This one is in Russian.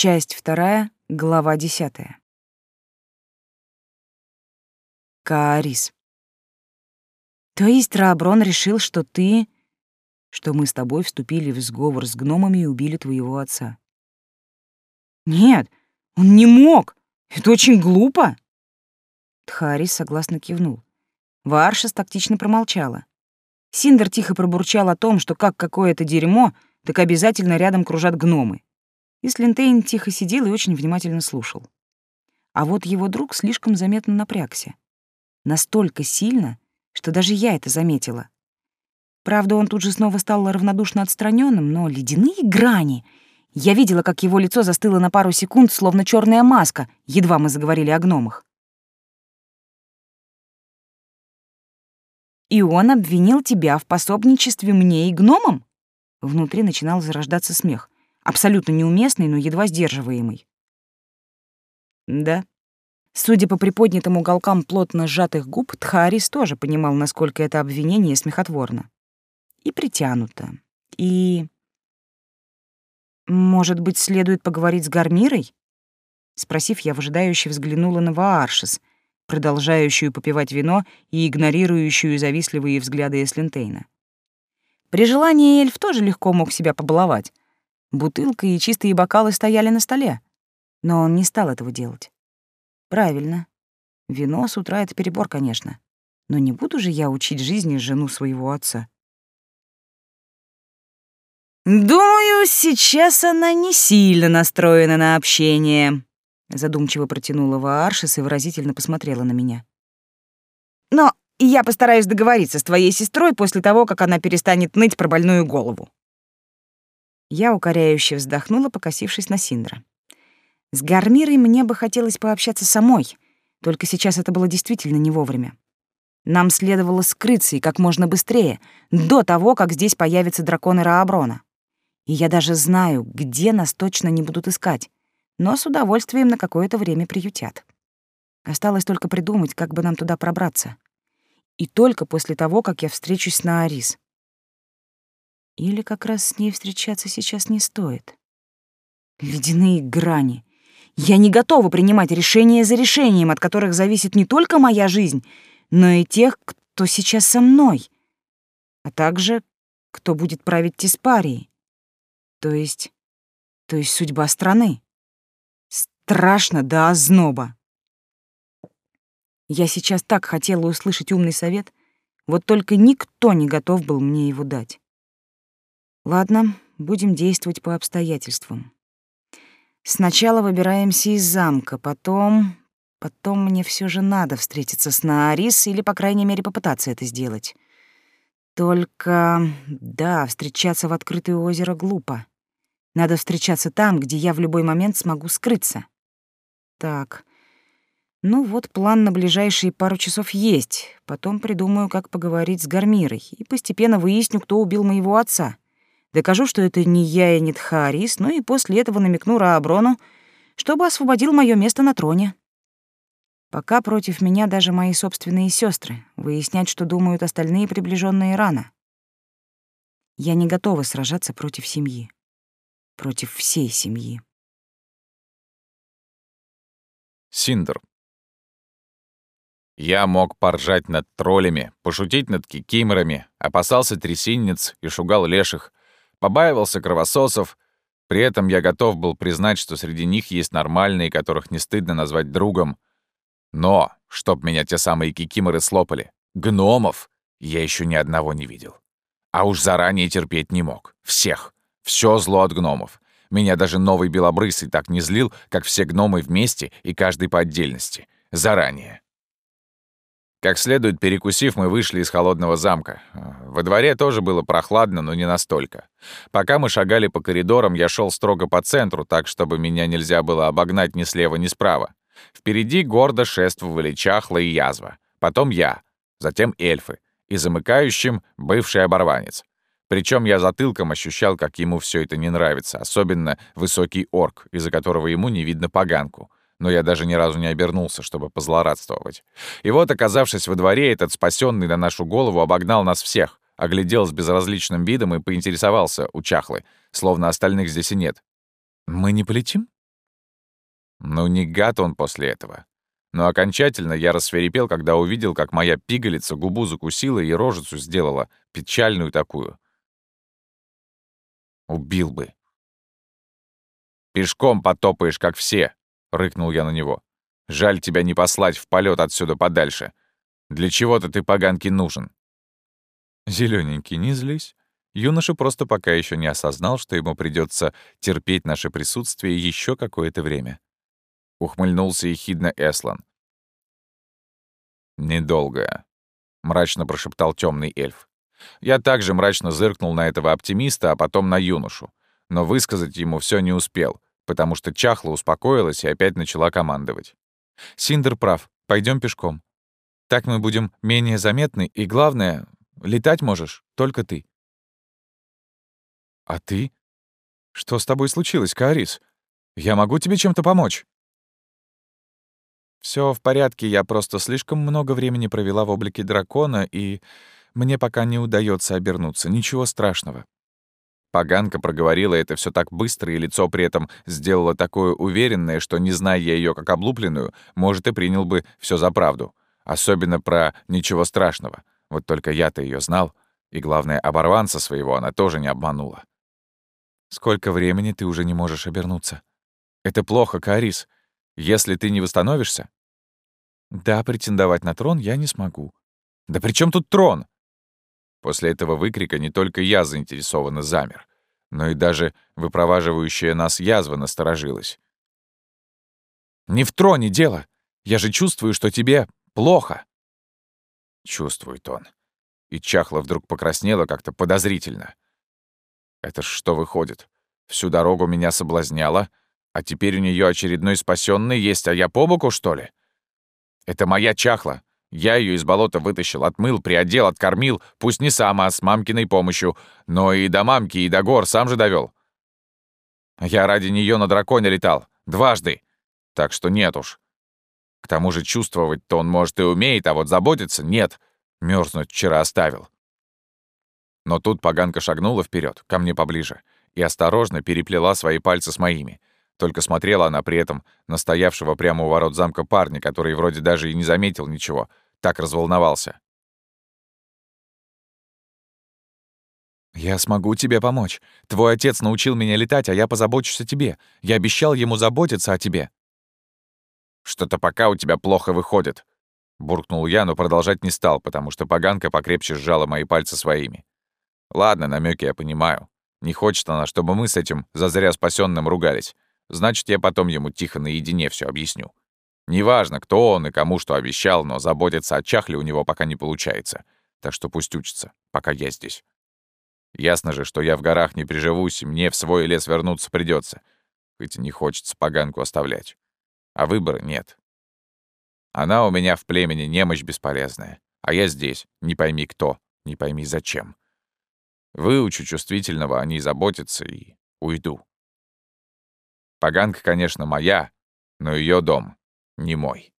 Часть вторая, глава десятая. Каарис. То есть Рааброн решил, что ты... Что мы с тобой вступили в сговор с гномами и убили твоего отца. Нет, он не мог. Это очень глупо. Тхарис согласно кивнул. Варшас тактично промолчала. Синдер тихо пробурчал о том, что как какое-то дерьмо, так обязательно рядом кружат гномы. И Слинтейн тихо сидел и очень внимательно слушал. А вот его друг слишком заметно напрягся. Настолько сильно, что даже я это заметила. Правда, он тут же снова стал равнодушно отстраненным, но ледяные грани... Я видела, как его лицо застыло на пару секунд, словно черная маска, едва мы заговорили о гномах. «И он обвинил тебя в пособничестве мне и гномам?» Внутри начинал зарождаться смех, абсолютно неуместный, но едва сдерживаемый. «Да», Судя по приподнятым уголкам плотно сжатых губ, Тхарис тоже понимал, насколько это обвинение смехотворно. И притянуто. И... «Может быть, следует поговорить с Гармирой?» Спросив, я выжидающе взглянула на Вааршис, продолжающую попивать вино и игнорирующую завистливые взгляды Эслинтейна. При желании эльф тоже легко мог себя побаловать. Бутылка и чистые бокалы стояли на столе, но он не стал этого делать. Правильно. Вино с утра — это перебор, конечно. Но не буду же я учить жизни жену своего отца. «Думаю, сейчас она не сильно настроена на общение», — задумчиво протянула Вааршис и выразительно посмотрела на меня. «Но я постараюсь договориться с твоей сестрой после того, как она перестанет ныть про больную голову». Я укоряюще вздохнула, покосившись на Синдра. С Гармирой мне бы хотелось пообщаться самой, только сейчас это было действительно не вовремя. Нам следовало скрыться и как можно быстрее, до того, как здесь появятся драконы Рааброна. И я даже знаю, где нас точно не будут искать, но с удовольствием на какое-то время приютят. Осталось только придумать, как бы нам туда пробраться. И только после того, как я встречусь с Наарис. Или как раз с ней встречаться сейчас не стоит. Ледяные грани. Я не готова принимать решения за решением, от которых зависит не только моя жизнь, но и тех, кто сейчас со мной, а также кто будет править Тиспарией. То есть... то есть судьба страны. Страшно до озноба. Я сейчас так хотела услышать умный совет, вот только никто не готов был мне его дать. Ладно, будем действовать по обстоятельствам. Сначала выбираемся из замка, потом... Потом мне все же надо встретиться с Наарис или, по крайней мере, попытаться это сделать. Только... Да, встречаться в открытое озеро глупо. Надо встречаться там, где я в любой момент смогу скрыться. Так. Ну вот план на ближайшие пару часов есть. Потом придумаю, как поговорить с Гармирой и постепенно выясню, кто убил моего отца. Докажу, что это не я и не Тхарис, ну и после этого намекну Рааброну, чтобы освободил мое место на троне. Пока против меня даже мои собственные сестры. Выяснять, что думают остальные приближенные рано. Я не готова сражаться против семьи. Против всей семьи. Синдер. Я мог поржать над троллями, пошутить над кикиморами, опасался трясинниц и шугал леших, побаивался кровососов. При этом я готов был признать, что среди них есть нормальные, которых не стыдно назвать другом. Но, чтоб меня те самые кикиморы слопали, гномов я еще ни одного не видел. А уж заранее терпеть не мог. Всех. Все зло от гномов. Меня даже новый белобрысый так не злил, как все гномы вместе и каждый по отдельности. Заранее. Как следует перекусив, мы вышли из холодного замка. Во дворе тоже было прохладно, но не настолько. Пока мы шагали по коридорам, я шел строго по центру, так, чтобы меня нельзя было обогнать ни слева, ни справа. Впереди гордо шествовали чахла и язва. Потом я, затем эльфы, и замыкающим — бывший оборванец. Причем я затылком ощущал, как ему все это не нравится, особенно высокий орк, из-за которого ему не видно поганку — но я даже ни разу не обернулся, чтобы позлорадствовать. И вот, оказавшись во дворе, этот спасенный на нашу голову обогнал нас всех, оглядел с безразличным видом и поинтересовался у чахлы, словно остальных здесь и нет. «Мы не полетим?» Ну, не гад он после этого. Но окончательно я рассверепел, когда увидел, как моя пигалица губу закусила и рожицу сделала, печальную такую. Убил бы. «Пешком потопаешь, как все!» — рыкнул я на него. «Жаль тебя не послать в полет отсюда подальше. Для чего-то ты, поганки, нужен». Зелененький, не злись. Юноша просто пока еще не осознал, что ему придется терпеть наше присутствие еще какое-то время. Ухмыльнулся ехидно Эслан. «Недолго», — мрачно прошептал темный эльф. Я также мрачно зыркнул на этого оптимиста, а потом на юношу. Но высказать ему все не успел, потому что Чахла успокоилась и опять начала командовать. «Синдер прав. Пойдем пешком. Так мы будем менее заметны, и главное, летать можешь только ты». «А ты? Что с тобой случилось, Каарис? Я могу тебе чем-то помочь?» Все в порядке, я просто слишком много времени провела в облике дракона, и мне пока не удается обернуться. Ничего страшного». Поганка проговорила это все так быстро, и лицо при этом сделала такое уверенное, что, не зная я ее как облупленную, может, и принял бы все за правду. Особенно про «ничего страшного». Вот только я-то ее знал, и, главное, оборванца своего она тоже не обманула. «Сколько времени ты уже не можешь обернуться?» «Это плохо, Каарис. Если ты не восстановишься...» «Да, претендовать на трон я не смогу». «Да при чем тут трон?» После этого выкрика не только я заинтересованно замер, но и даже выпроваживающая нас язва насторожилась. «Не в троне дело! Я же чувствую, что тебе плохо!» Чувствует он. И чахла вдруг покраснела как-то подозрительно. «Это ж что выходит? Всю дорогу меня соблазняла, а теперь у нее очередной спасенный есть, а я по боку, что ли? Это моя чахла, я ее из болота вытащил, отмыл, приодел, откормил, пусть не сам, а с мамкиной помощью, но и до мамки, и до гор сам же довел. Я ради нее на драконе летал. Дважды. Так что нет уж. К тому же чувствовать-то он, может, и умеет, а вот заботиться — нет. Мерзнуть вчера оставил. Но тут поганка шагнула вперед, ко мне поближе, и осторожно переплела свои пальцы с моими. Только смотрела она при этом на стоявшего прямо у ворот замка парня, который вроде даже и не заметил ничего, так разволновался. «Я смогу тебе помочь. Твой отец научил меня летать, а я позабочусь о тебе. Я обещал ему заботиться о тебе». «Что-то пока у тебя плохо выходит», — буркнул я, но продолжать не стал, потому что поганка покрепче сжала мои пальцы своими. «Ладно, намеки я понимаю. Не хочет она, чтобы мы с этим зазря спасенным ругались. Значит, я потом ему тихо наедине все объясню. Неважно, кто он и кому что обещал, но заботиться о чахле у него пока не получается. Так что пусть учится, пока я здесь. Ясно же, что я в горах не приживусь, и мне в свой лес вернуться придется, хоть не хочется поганку оставлять. А выбора нет. Она у меня в племени немощь бесполезная, а я здесь, не пойми кто, не пойми зачем. Выучу чувствительного о ней заботиться и уйду. Поганка, конечно, моя, но ее дом не мой.